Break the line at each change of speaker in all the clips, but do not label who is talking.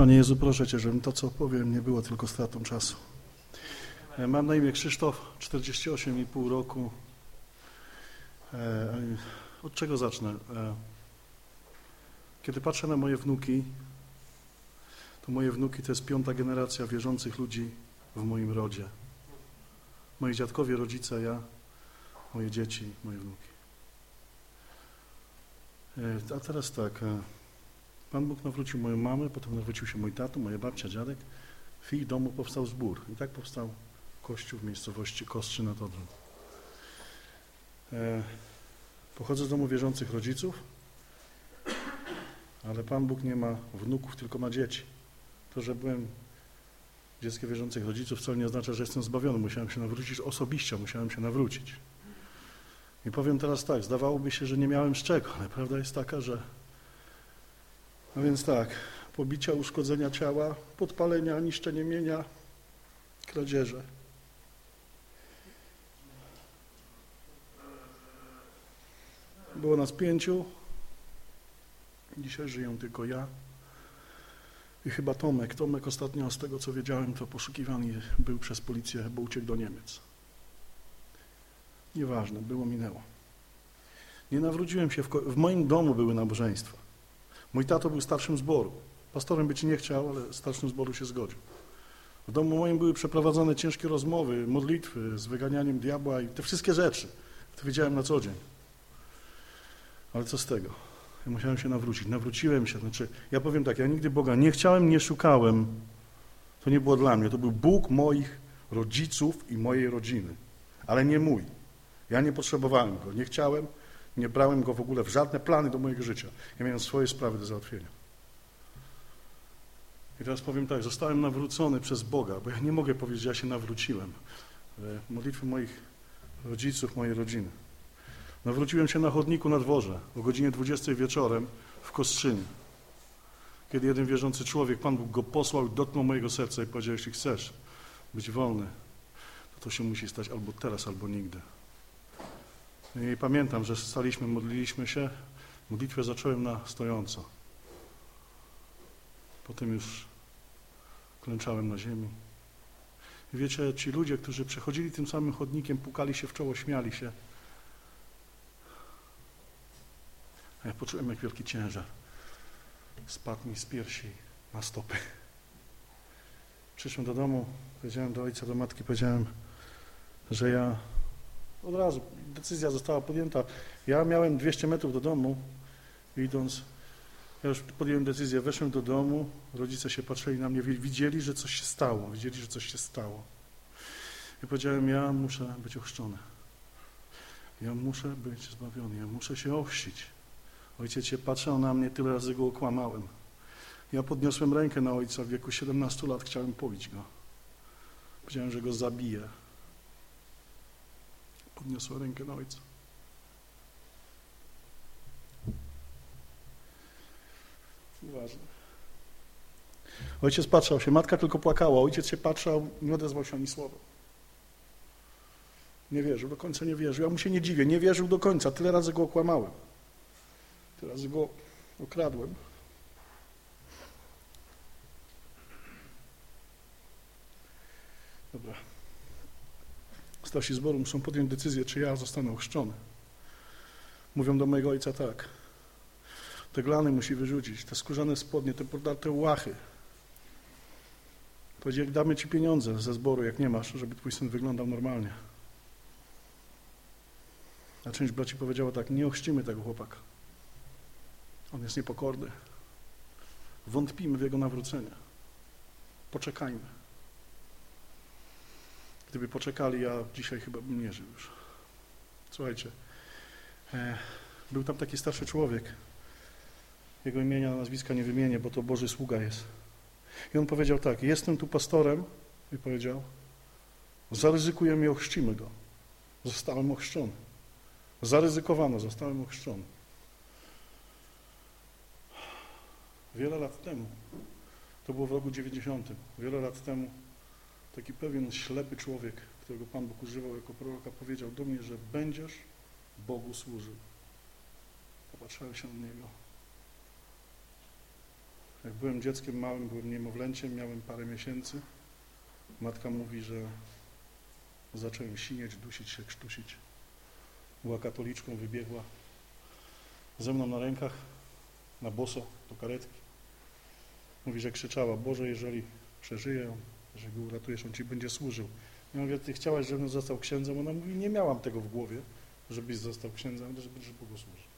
Panie Jezu, proszę Cię, żebym to, co powiem, nie było tylko stratą czasu. E, mam na imię Krzysztof, 48,5 roku. E, od czego zacznę? E, kiedy patrzę na moje wnuki, to moje wnuki to jest piąta generacja wierzących ludzi w moim rodzie. Moi dziadkowie, rodzice, ja, moje dzieci, moje wnuki. A teraz tak, Pan Bóg nawrócił moją mamę, potem nawrócił się mój tato, moja babcia, dziadek. W ich domu powstał zbór. I tak powstał kościół w miejscowości Kostrzy nad Odrą. E, pochodzę z domu wierzących rodziców, ale Pan Bóg nie ma wnuków, tylko ma dzieci. To, że byłem dzieckiem wierzących rodziców, wcale nie oznacza, że jestem zbawiony. Musiałem się nawrócić osobiście, musiałem się nawrócić. I powiem teraz tak, zdawałoby się, że nie miałem z czego, ale prawda jest taka, że no więc tak, pobicia, uszkodzenia ciała, podpalenia, niszczenie mienia, kradzieże. Było nas pięciu, dzisiaj żyją tylko ja i chyba Tomek. Tomek ostatnio, z tego co wiedziałem, to poszukiwany był przez policję, bo uciekł do Niemiec. Nieważne, było, minęło. Nie nawróciłem się, w, w moim domu były nabożeństwa. Mój tato był starszym zboru. Pastorem być nie chciał, ale starszym zboru się zgodził. W domu moim były przeprowadzane ciężkie rozmowy, modlitwy z wyganianiem diabła i te wszystkie rzeczy. To wiedziałem na co dzień. Ale co z tego? Ja musiałem się nawrócić. Nawróciłem się. Znaczy, ja powiem tak, ja nigdy Boga nie chciałem, nie szukałem. To nie było dla mnie. To był Bóg moich rodziców i mojej rodziny, ale nie mój. Ja nie potrzebowałem Go, nie chciałem, nie brałem go w ogóle w żadne plany do mojego życia. Ja miałem swoje sprawy do załatwienia. I teraz powiem tak, zostałem nawrócony przez Boga, bo ja nie mogę powiedzieć, że ja się nawróciłem. Modlitwy moich rodziców, mojej rodziny. Nawróciłem się na chodniku na dworze o godzinie 20 wieczorem w Kostrzynie. Kiedy jeden wierzący człowiek, Pan Bóg go posłał, dotknął mojego serca i powiedział, jeśli chcesz być wolny, to to się musi stać albo teraz, albo nigdy. I pamiętam, że staliśmy, modliliśmy się. Modlitwę zacząłem na stojąco. Potem już klęczałem na ziemi. I wiecie, ci ludzie, którzy przechodzili tym samym chodnikiem, pukali się w czoło, śmiali się. A ja poczułem, jak wielki ciężar spadł mi z piersi na stopy. Przyszłem do domu, powiedziałem do ojca, do matki, powiedziałem, że ja od razu decyzja została podjęta. Ja miałem 200 metrów do domu, idąc, ja już podjąłem decyzję, weszłem do domu, rodzice się patrzyli na mnie, widzieli, że coś się stało, widzieli, że coś się stało. I powiedziałem, ja muszę być ochrzczony. Ja muszę być zbawiony, ja muszę się ochrzcić. Ojciec się patrzył na mnie, tyle razy go okłamałem. Ja podniosłem rękę na ojca w wieku 17 lat, chciałem pobić go. Powiedziałem, że go zabiję. Podniosła rękę na ojca. Ważne. Ojciec patrzał się, matka tylko płakała, ojciec się patrzał, nie odezwał się ani słowa. Nie wierzył, do końca nie wierzył. Ja mu się nie dziwię, nie wierzył do końca. Tyle razy go okłamałem. Tyle razy go okradłem. Dobra. Starsi zboru muszą podjąć decyzję, czy ja zostanę ochrzczony. Mówią do mojego ojca tak. Te glany musi wyrzucić, te skórzane spodnie, te podarte łachy. Powiedzieli, damy ci pieniądze ze zboru, jak nie masz, żeby twój syn wyglądał normalnie. A część braci powiedziała tak, nie ochrzcimy tego chłopaka. On jest niepokorny. Wątpimy w jego nawrócenie. Poczekajmy. Gdyby poczekali, ja dzisiaj chyba bym nie żył już. Słuchajcie, e, był tam taki starszy człowiek. Jego imienia, nazwiska nie wymienię, bo to Boży sługa jest. I on powiedział tak, jestem tu pastorem i powiedział, zaryzykujemy i ochrzcimy go. Zostałem ochrzczony. Zaryzykowano, zostałem ochrzczony. Wiele lat temu, to było w roku 90, wiele lat temu taki pewien ślepy człowiek, którego Pan Bóg używał jako proroka, powiedział do mnie, że będziesz Bogu służył. Popatrzyłem się na niego. Jak byłem dzieckiem małym, byłem niemowlęciem, miałem parę miesięcy. Matka mówi, że zacząłem sinieć, dusić się, krztusić. Była katoliczką, wybiegła ze mną na rękach, na boso, do karetki. Mówi, że krzyczała, Boże, jeżeli przeżyję, jeżeli go uratujesz, on Ci będzie służył. Ja mówię, Ty chciałaś, żebym został księdzem? Ona mówi, nie miałam tego w głowie, żebyś został księdzem, ale żeby, żeby Bogu służył.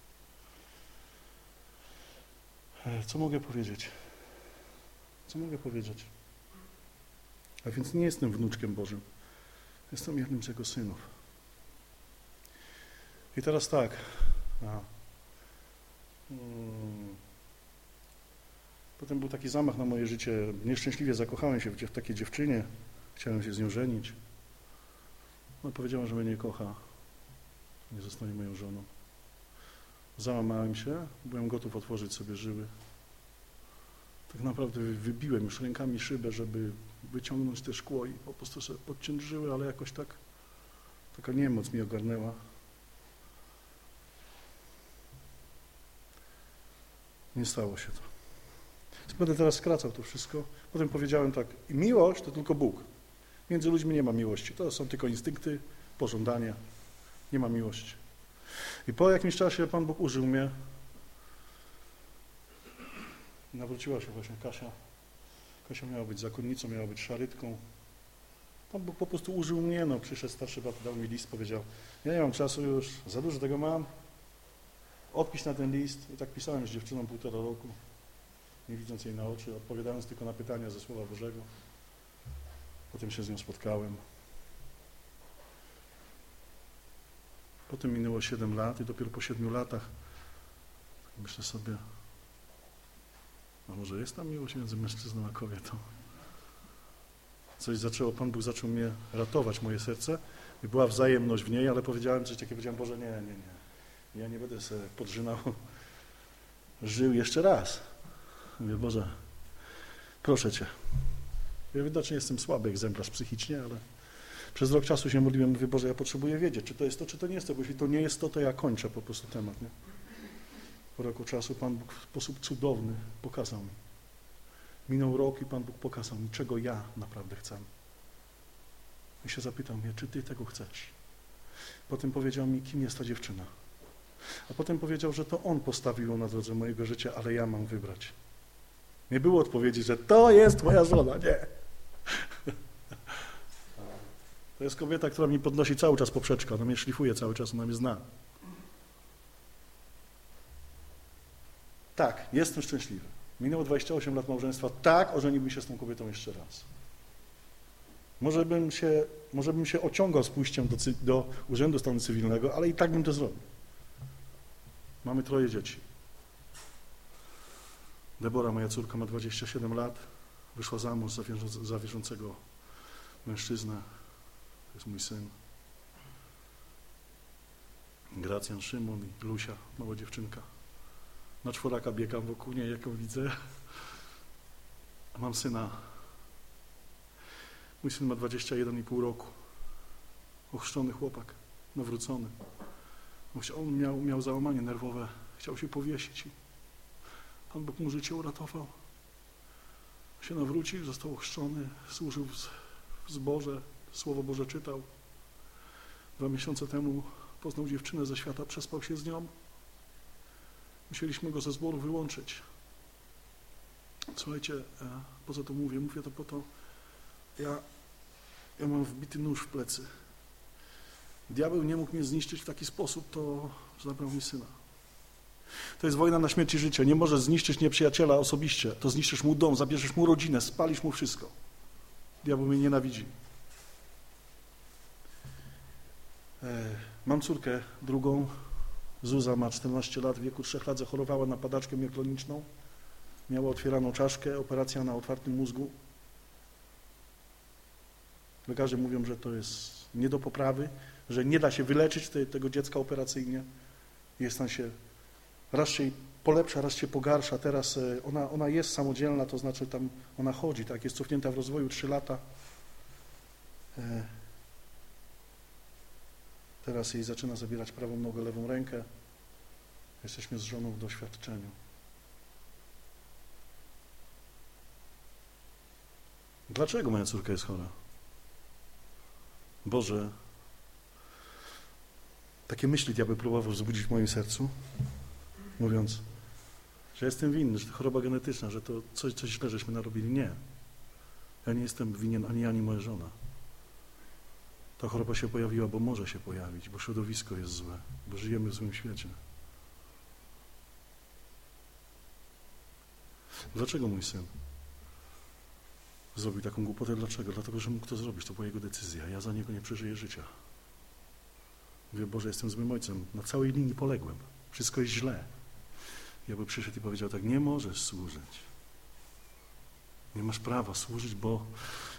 E, co mogę powiedzieć? Co mogę powiedzieć? A więc nie jestem wnuczkiem Bożym. Jestem jednym z Jego synów. I teraz tak. A. Hmm. Potem był taki zamach na moje życie. Nieszczęśliwie zakochałem się w takiej dziewczynie. Chciałem się z nią żenić. No powiedziała, że mnie nie kocha. Nie zostanie moją żoną. Załamałem się. Byłem gotów otworzyć sobie żyły. Tak naprawdę wybiłem już rękami szybę, żeby wyciągnąć te szkło i po prostu sobie podciąć żyły, ale jakoś tak taka niemoc mi ogarnęła. Nie stało się to. Będę teraz skracał to wszystko. Potem powiedziałem tak, miłość to tylko Bóg. Między ludźmi nie ma miłości. To są tylko instynkty, pożądania. Nie ma miłości. I po jakimś czasie Pan Bóg użył mnie. Nawróciła się właśnie Kasia. Kasia miała być zakonnicą, miała być szarytką. Pan Bóg po prostu użył mnie, no przyszedł starszy brat, dał mi list, powiedział, ja nie mam czasu już, za dużo tego mam, odpisz na ten list. I tak pisałem z dziewczyną półtora roku nie widząc jej na oczy, odpowiadając tylko na pytania ze Słowa Bożego. Potem się z nią spotkałem. Potem minęło 7 lat i dopiero po 7 latach myślę sobie, a może jest tam miłość między mężczyzną a kobietą? Coś zaczęło, Pan Bóg zaczął mnie ratować, moje serce i była wzajemność w niej, ale powiedziałem coś takiego, powiedziałem, Boże, nie, nie, nie, ja nie będę sobie podrzynał, żył jeszcze raz. Mówię, Boże, proszę Cię. Ja widocznie jestem słaby egzemplarz psychicznie, ale przez rok czasu się modliłem, mówię, Boże, ja potrzebuję wiedzieć, czy to jest to, czy to nie jest to, bo jeśli to nie jest to, to ja kończę po prostu temat, nie? Po roku czasu Pan Bóg w sposób cudowny pokazał mi. Minął rok i Pan Bóg pokazał mi, czego ja naprawdę chcę. I się zapytał mnie, czy Ty tego chcesz? Potem powiedział mi, kim jest ta dziewczyna. A potem powiedział, że to On postawił na drodze mojego życia, ale ja mam wybrać. Nie było odpowiedzi, że to jest moja żona. Nie. To jest kobieta, która mi podnosi cały czas poprzeczkę. Ona mnie szlifuje cały czas, ona mnie zna. Tak, jestem szczęśliwy. Minęło 28 lat małżeństwa. Tak, ożeniłbym się z tą kobietą jeszcze raz. Może bym się, może bym się ociągał z pójściem do, do Urzędu Stanu Cywilnego, ale i tak bym to zrobił. Mamy troje dzieci. Debora, moja córka, ma 27 lat, wyszła za mąż za, za wierzącego mężczyznę, to jest mój syn. Gracjan, Szymon i Lusia, mała dziewczynka. Na czworaka biegam wokół niej, jaką widzę. Mam syna. Mój syn ma 21,5 roku. Ochrzczony chłopak, nawrócony. On miał, miał załamanie nerwowe, chciał się powiesić Pan Bóg mu życie uratował. Się nawrócił, został ochrzczony, służył w zborze, Słowo Boże czytał. Dwa miesiące temu poznał dziewczynę ze świata, przespał się z nią. Musieliśmy go ze zboru wyłączyć. Słuchajcie, e, po co to mówię? Mówię to po to, ja, ja mam wbity nóż w plecy. Diabeł nie mógł mnie zniszczyć w taki sposób, to zabrał mi syna. To jest wojna na śmierć i życie. Nie możesz zniszczyć nieprzyjaciela osobiście. To zniszczysz mu dom, zabierzesz mu rodzinę, spalisz mu wszystko. Diabeł mnie nienawidzi. E, mam córkę drugą. Zuza ma 14 lat, w wieku 3 lat zachorowała na padaczkę miokloniczną. Miała otwieraną czaszkę, operacja na otwartym mózgu. Lekarze mówią, że to jest nie do poprawy, że nie da się wyleczyć te, tego dziecka operacyjnie. Jest tam się raz się polepsza, raz się pogarsza. Teraz e, ona, ona jest samodzielna, to znaczy tam ona chodzi, tak, jest cofnięta w rozwoju 3 lata. E, teraz jej zaczyna zabierać prawą nogę, lewą rękę. Jesteśmy z żoną w doświadczeniu. Dlaczego moja córka jest chora? Boże, takie myśli diabeł próbował wzbudzić w moim sercu, mówiąc, że jestem winny, że to choroba genetyczna, że to coś, coś źle żeśmy narobili. Nie. Ja nie jestem winien ani ja, ani moja żona. Ta choroba się pojawiła, bo może się pojawić, bo środowisko jest złe, bo żyjemy w złym świecie. Dlaczego mój syn zrobił taką głupotę? Dlaczego? Dlatego, że mógł to zrobić, to była jego decyzja. Ja za niego nie przeżyję życia. Mówię, Boże, jestem złym ojcem. Na całej linii poległem. Wszystko jest źle. Ja by przyszedł i powiedział tak, nie możesz służyć. Nie masz prawa służyć, bo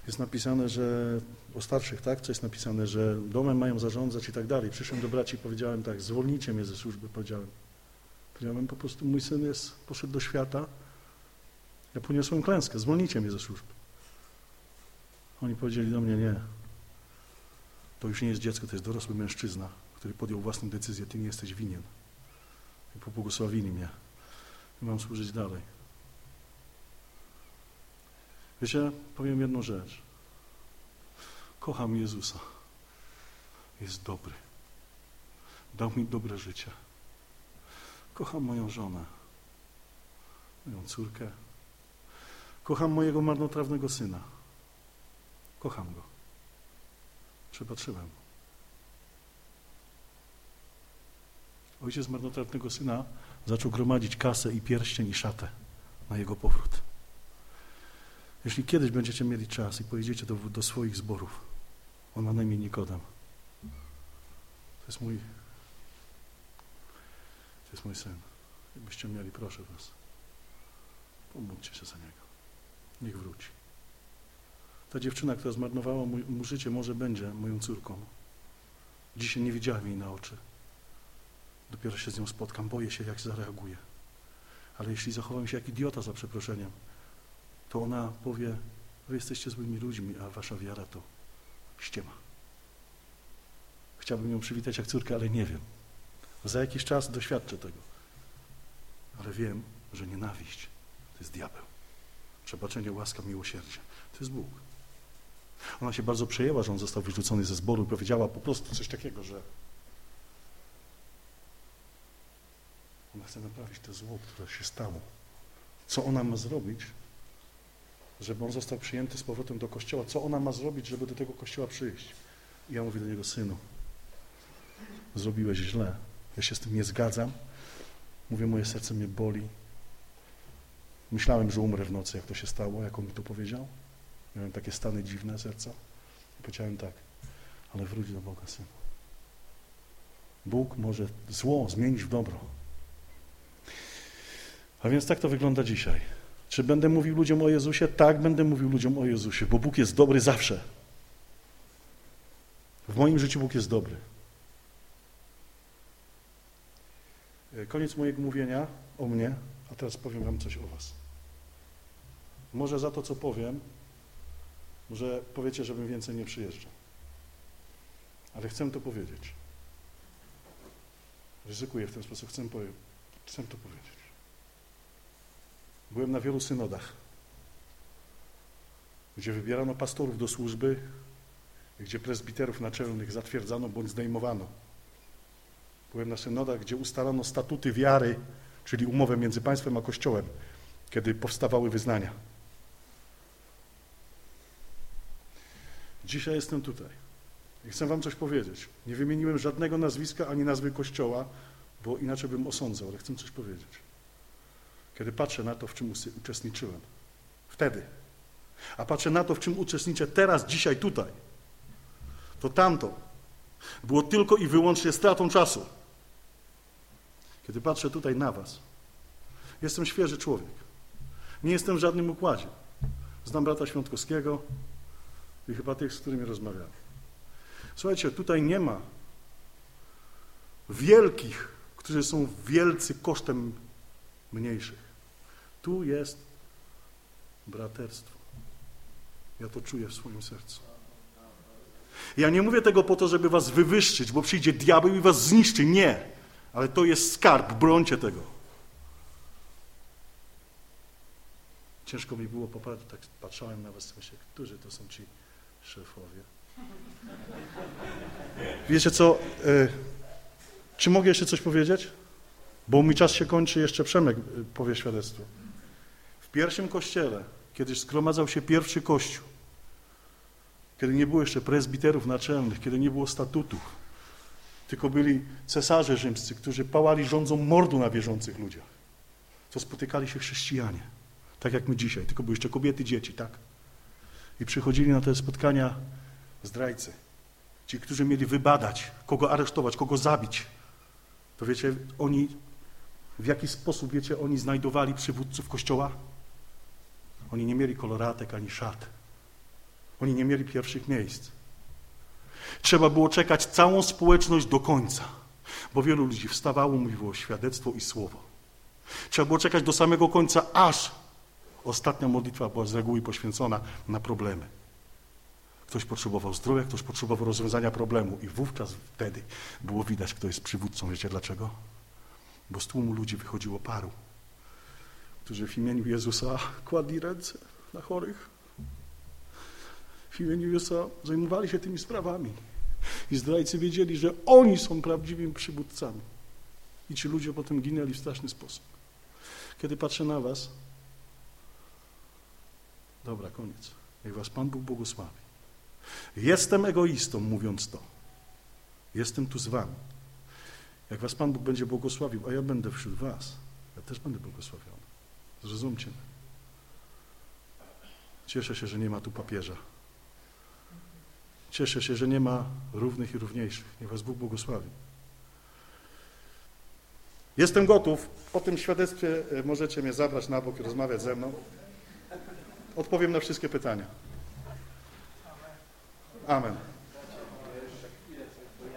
jest napisane, że o starszych, tak? Co jest napisane, że domem mają zarządzać i tak dalej. Przyszedłem do braci i powiedziałem tak, zwolnijcie mnie ze służby, powiedziałem. Powiedziałem po prostu, mój syn jest, poszedł do świata, ja poniosłem klęskę, zwolnijcie mnie ze służby. Oni powiedzieli do mnie, nie. To już nie jest dziecko, to jest dorosły mężczyzna, który podjął własną decyzję, ty nie jesteś winien. I pobłogosławili mnie. I mam służyć dalej. Wiecie, powiem jedną rzecz. Kocham Jezusa. Jest dobry. Dał mi dobre życie. Kocham moją żonę, moją córkę. Kocham mojego marnotrawnego syna. Kocham go. Przebaczyłem. Ojciec marnotrawnego syna zaczął gromadzić kasę i pierścień i szatę na jego powrót. Jeśli kiedyś będziecie mieli czas i pojedziecie do, do swoich zborów, on ma na imię Nikodem. To jest mój to jest mój syn. Jakbyście mieli, proszę was, pomódźcie się za niego. Niech wróci. Ta dziewczyna, która zmarnowała mu życie, może będzie moją córką. Dzisiaj nie widziałem jej na oczy. Dopiero się z nią spotkam, boję się, jak zareaguje. Ale jeśli zachowam się jak idiota, za przeproszeniem, to ona powie, wy jesteście złymi ludźmi, a wasza wiara to ściema. Chciałbym ją przywitać jak córkę, ale nie wiem. Za jakiś czas doświadczę tego. Ale wiem, że nienawiść to jest diabeł. Przebaczenie, łaska, miłosierdzie. To jest Bóg. Ona się bardzo przejęła, że on został wyrzucony ze zboru i powiedziała po prostu coś takiego, że ona chce naprawić to zło, które się stało. Co ona ma zrobić, żeby on został przyjęty z powrotem do kościoła? Co ona ma zrobić, żeby do tego kościoła przyjść? I ja mówię do niego, synu, zrobiłeś źle. Ja się z tym nie zgadzam. Mówię, moje serce mnie boli. Myślałem, że umrę w nocy, jak to się stało, jak on mi to powiedział. Miałem takie stany dziwne serca. I powiedziałem tak, ale wróć do Boga, synu. Bóg może zło zmienić w dobro. A więc tak to wygląda dzisiaj. Czy będę mówił ludziom o Jezusie? Tak, będę mówił ludziom o Jezusie, bo Bóg jest dobry zawsze. W moim życiu Bóg jest dobry. Koniec mojego mówienia o mnie, a teraz powiem wam coś o was. Może za to, co powiem, może powiecie, żebym więcej nie przyjeżdżał. Ale chcę to powiedzieć. Ryzykuję w ten sposób, chcę, powie chcę to powiedzieć. Byłem na wielu synodach, gdzie wybierano pastorów do służby, gdzie prezbiterów naczelnych zatwierdzano bądź zdejmowano. Byłem na synodach, gdzie ustalano statuty wiary, czyli umowę między państwem a Kościołem, kiedy powstawały wyznania. Dzisiaj jestem tutaj i chcę wam coś powiedzieć. Nie wymieniłem żadnego nazwiska ani nazwy Kościoła, bo inaczej bym osądzał, ale chcę coś powiedzieć. Kiedy patrzę na to, w czym uczestniczyłem, wtedy, a patrzę na to, w czym uczestniczę teraz, dzisiaj, tutaj, to tamto było tylko i wyłącznie stratą czasu. Kiedy patrzę tutaj na was, jestem świeży człowiek. Nie jestem w żadnym układzie. Znam brata Świątkowskiego i chyba tych, z którymi rozmawiam. Słuchajcie, tutaj nie ma wielkich, którzy są wielcy kosztem mniejszych. Tu jest braterstwo. Ja to czuję w swoim sercu. Ja nie mówię tego po to, żeby was wywyższyć, bo przyjdzie diabeł i was zniszczy. Nie. Ale to jest skarb, brońcie tego. Ciężko mi było popatrzeć, tak patrzałem na was, myślę, którzy to są ci szefowie. Wiecie co, e, czy mogę jeszcze coś powiedzieć? Bo mój czas się kończy, jeszcze Przemek e, powie świadectwo. Pierwszym kościele, kiedy zgromadzał się pierwszy kościół, kiedy nie było jeszcze prezbiterów naczelnych, kiedy nie było statutów, tylko byli cesarze rzymscy, którzy pałali rządzą mordu na wierzących ludziach, to spotykali się chrześcijanie, tak jak my dzisiaj, tylko były jeszcze kobiety, dzieci, tak? I przychodzili na te spotkania zdrajcy, ci, którzy mieli wybadać, kogo aresztować, kogo zabić. To wiecie, oni, w jaki sposób, wiecie, oni znajdowali przywódców Kościoła? Oni nie mieli koloratek ani szat. Oni nie mieli pierwszych miejsc. Trzeba było czekać całą społeczność do końca, bo wielu ludzi wstawało, mówiło świadectwo i słowo. Trzeba było czekać do samego końca, aż ostatnia modlitwa była z reguły poświęcona na problemy. Ktoś potrzebował zdrowia, ktoś potrzebował rozwiązania problemu i wówczas wtedy było widać, kto jest przywódcą. Wiecie dlaczego? Bo z tłumu ludzi wychodziło paru, którzy w imieniu Jezusa kładli ręce na chorych. W imieniu Jezusa zajmowali się tymi sprawami. I zdrajcy wiedzieli, że oni są prawdziwymi przywódcami. I ci ludzie potem ginęli w straszny sposób. Kiedy patrzę na was, dobra, koniec. Niech was Pan Bóg błogosławi. Jestem egoistą, mówiąc to. Jestem tu z wami. Jak was Pan Bóg będzie błogosławił, a ja będę wśród was, ja też będę błogosławiony. Zrozumcie. Cieszę się, że nie ma tu papieża. Cieszę się, że nie ma równych i równiejszych. Niech was Bóg błogosławi. Jestem gotów. Po tym świadectwie e, możecie mnie zabrać na bok i rozmawiać ze mną. Odpowiem na wszystkie pytania. Amen.